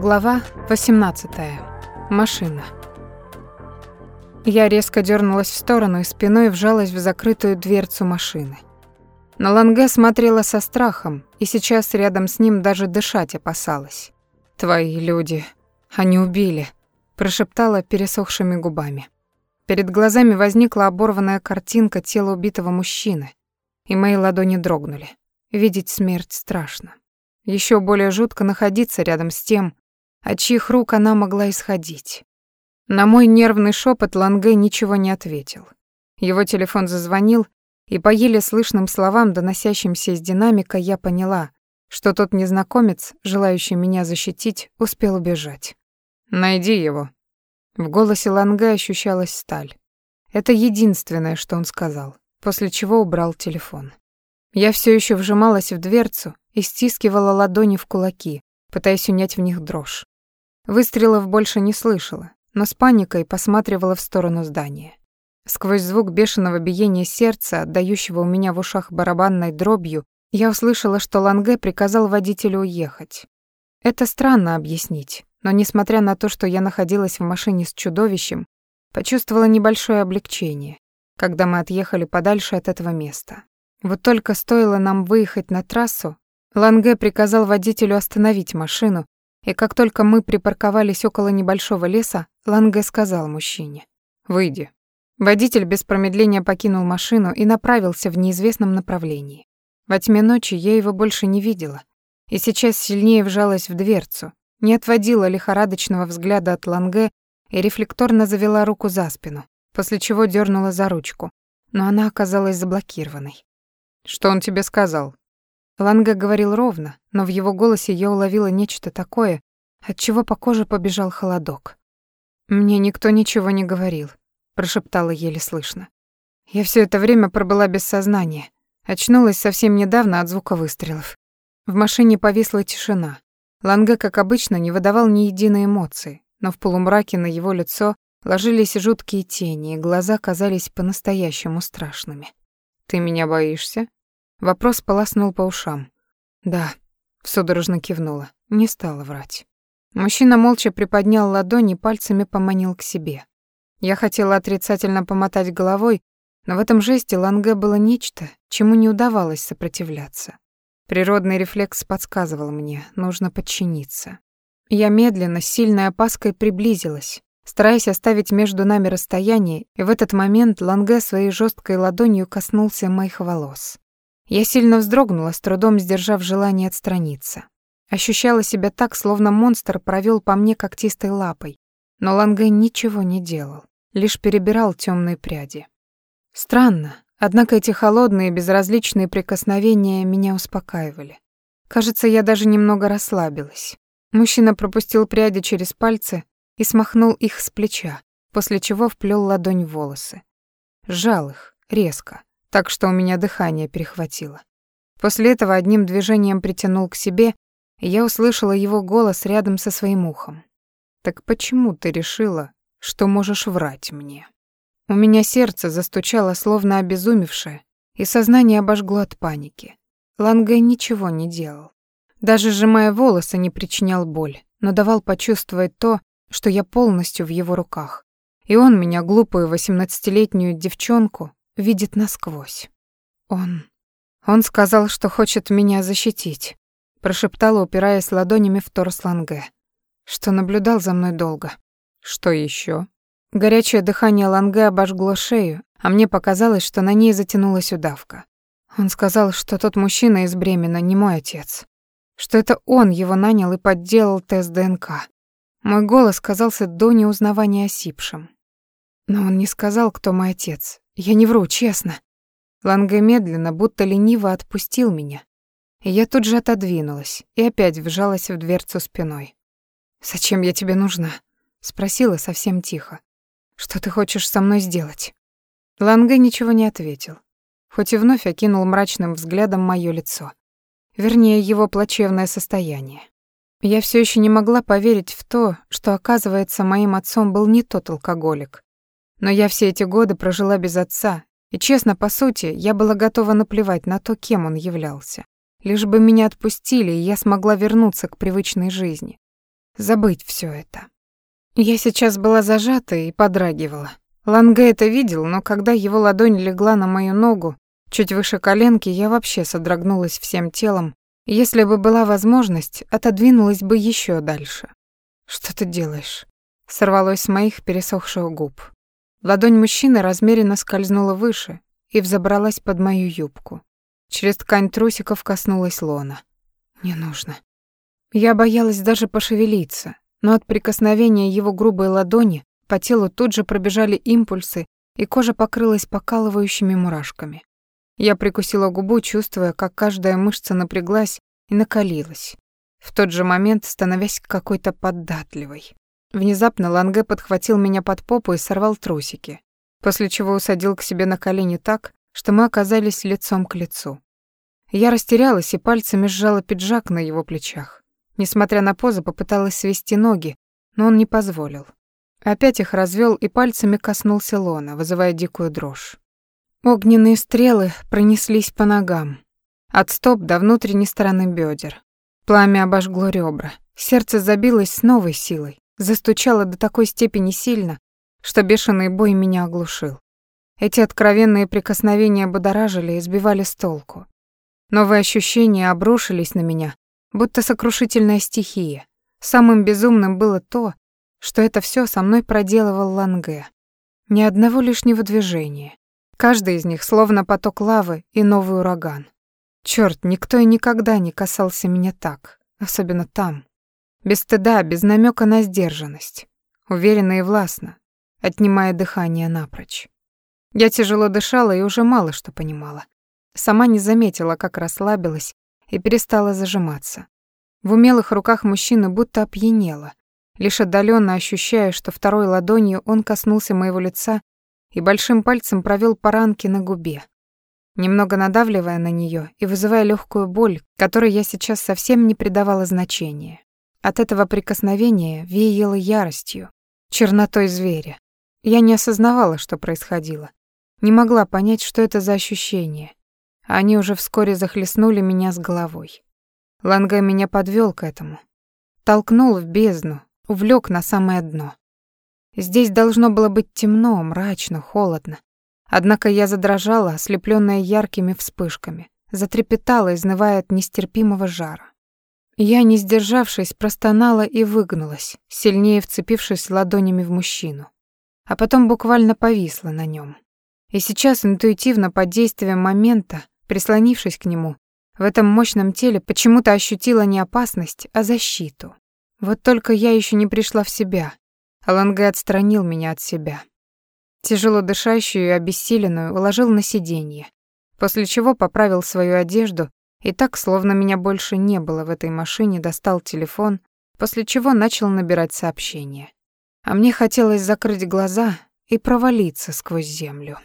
Глава 18. Машина. Я резко дернулась в сторону и спиной вжалась в закрытую дверцу машины. На Ланге смотрела со страхом, и сейчас рядом с ним даже дышать опасалась. «Твои люди, они убили», — прошептала пересохшими губами. Перед глазами возникла оборванная картинка тела убитого мужчины, и мои ладони дрогнули. Видеть смерть страшно. Еще более жутко находиться рядом с тем, от чьих рук она могла исходить. На мой нервный шепот Ланге ничего не ответил. Его телефон зазвонил, и по еле слышным словам, доносящимся из динамика, я поняла, что тот незнакомец, желающий меня защитить, успел убежать. «Найди его». В голосе Ланге ощущалась сталь. Это единственное, что он сказал, после чего убрал телефон. Я все еще вжималась в дверцу и стискивала ладони в кулаки, пытаясь унять в них дрожь. Выстрелов больше не слышала, но с паникой посматривала в сторону здания. Сквозь звук бешеного биения сердца, отдающего у меня в ушах барабанной дробью, я услышала, что Ланге приказал водителю уехать. Это странно объяснить, но несмотря на то, что я находилась в машине с чудовищем, почувствовала небольшое облегчение, когда мы отъехали подальше от этого места. Вот только стоило нам выехать на трассу, Ланге приказал водителю остановить машину, и как только мы припарковались около небольшого леса, Ланге сказал мужчине «Выйди». Водитель без промедления покинул машину и направился в неизвестном направлении. Во тьме ночи я его больше не видела, и сейчас сильнее вжалась в дверцу, не отводила лихорадочного взгляда от Ланге и рефлекторно завела руку за спину, после чего дернула за ручку, но она оказалась заблокированной. «Что он тебе сказал?» Ланга говорил ровно, но в его голосе я уловила нечто такое, от чего по коже побежал холодок. «Мне никто ничего не говорил», — прошептала еле слышно. «Я все это время пробыла без сознания. Очнулась совсем недавно от звука выстрелов. В машине повисла тишина. Ланга, как обычно, не выдавал ни единой эмоции, но в полумраке на его лицо ложились жуткие тени, и глаза казались по-настоящему страшными. «Ты меня боишься?» Вопрос полоснул по ушам. «Да», — судорожно кивнула, не стала врать. Мужчина молча приподнял ладони и пальцами поманил к себе. Я хотела отрицательно помотать головой, но в этом жесте Ланге было нечто, чему не удавалось сопротивляться. Природный рефлекс подсказывал мне, нужно подчиниться. Я медленно, с сильной опаской приблизилась, стараясь оставить между нами расстояние, и в этот момент Ланге своей жесткой ладонью коснулся моих волос. Я сильно вздрогнула, с трудом сдержав желание отстраниться. Ощущала себя так, словно монстр провел по мне когтистой лапой, но Ланге ничего не делал, лишь перебирал темные пряди. Странно, однако эти холодные безразличные прикосновения меня успокаивали. Кажется, я даже немного расслабилась. Мужчина пропустил пряди через пальцы и смахнул их с плеча, после чего вплел ладонь в волосы. Сжал их, резко, так что у меня дыхание перехватило. После этого одним движением притянул к себе, и я услышала его голос рядом со своим ухом. «Так почему ты решила, что можешь врать мне?» У меня сердце застучало, словно обезумевшее, и сознание обожгло от паники. Лангай ничего не делал. Даже сжимая волосы, не причинял боль, но давал почувствовать то, что я полностью в его руках. И он меня, глупую восемнадцатилетнюю девчонку, видит насквозь. Он... Он сказал, что хочет меня защитить. Прошептала, упираясь ладонями в торс Ланге. Что наблюдал за мной долго. Что еще? Горячее дыхание Ланге обожгло шею, а мне показалось, что на ней затянулась удавка. Он сказал, что тот мужчина из Бремена не мой отец. Что это он его нанял и подделал тест ДНК. Мой голос казался до неузнавания осипшим. Но он не сказал, кто мой отец, я не вру, честно. Ланге медленно, будто лениво отпустил меня. И я тут же отодвинулась и опять вжалась в дверцу спиной. «Зачем я тебе нужна?» — спросила совсем тихо. «Что ты хочешь со мной сделать?» Ланге ничего не ответил, хоть и вновь окинул мрачным взглядом моё лицо. Вернее, его плачевное состояние. Я все еще не могла поверить в то, что, оказывается, моим отцом был не тот алкоголик, но я все эти годы прожила без отца, и честно, по сути, я была готова наплевать на то, кем он являлся. Лишь бы меня отпустили, и я смогла вернуться к привычной жизни. забыть все это. Я сейчас была зажата и подрагивала. Ланге это видел, но когда его ладонь легла на мою ногу, чуть выше коленки, я вообще содрогнулась всем телом, если бы была возможность, отодвинулась бы еще дальше. «Что ты делаешь?» — сорвалось с моих пересохших губ. Ладонь мужчины размеренно скользнула выше и взобралась под мою юбку. Через ткань трусиков коснулась лона. «Не нужно». Я боялась даже пошевелиться, но от прикосновения его грубой ладони по телу тут же пробежали импульсы, и кожа покрылась покалывающими мурашками. Я прикусила губу, чувствуя, как каждая мышца напряглась и накалилась, в тот же момент становясь какой-то податливой. Внезапно Ланге подхватил меня под попу и сорвал трусики, после чего усадил к себе на колени так, что мы оказались лицом к лицу. Я растерялась и пальцами сжала пиджак на его плечах. Несмотря на позу, попыталась свести ноги, но он не позволил. Опять их развел и пальцами коснулся лона, вызывая дикую дрожь. Огненные стрелы пронеслись по ногам, от стоп до внутренней стороны бедер. Пламя обожгло ребра, сердце забилось с новой силой, застучало до такой степени сильно, что бешеный бой меня оглушил. Эти откровенные прикосновения будоражили и сбивали с толку. Новые ощущения обрушились на меня, будто сокрушительная стихия. Самым безумным было то, что это все со мной проделывал Ланге. Ни одного лишнего движения. Каждый из них словно поток лавы и новый ураган. Черт, никто и никогда не касался меня так, особенно там. Без стыда, без намека на сдержанность. Уверенно и властно, отнимая дыхание напрочь. Я тяжело дышала и уже мало что понимала. Сама не заметила, как расслабилась и перестала зажиматься. В умелых руках мужчины будто опьянела, лишь отдаленно ощущая, что второй ладонью он коснулся моего лица и большим пальцем провел по ранке на губе, немного надавливая на нее и вызывая легкую боль, которой я сейчас совсем не придавала значения. От этого прикосновения веяло яростью, чернотой зверя. Я не осознавала, что происходило. Не могла понять, что это за ощущения. Они уже вскоре захлестнули меня с головой. Ланге меня подвел к этому. Толкнул в бездну, увлек на самое дно. Здесь должно было быть темно, мрачно, холодно. Однако я задрожала, ослепленная яркими вспышками, затрепетала, изнывая от нестерпимого жара. Я, не сдержавшись, простонала и выгнулась, сильнее вцепившись ладонями в мужчину. А потом буквально повисла на нем. И сейчас интуитивно под действием момента, прислонившись к нему, в этом мощном теле почему-то ощутила не опасность, а защиту. Вот только я еще не пришла в себя. Аланге отстранил меня от себя. Тяжело дышащую и обессиленную уложил на сиденье, после чего поправил свою одежду и так, словно меня больше не было в этой машине, достал телефон, после чего начал набирать сообщения. А мне хотелось закрыть глаза и провалиться сквозь землю.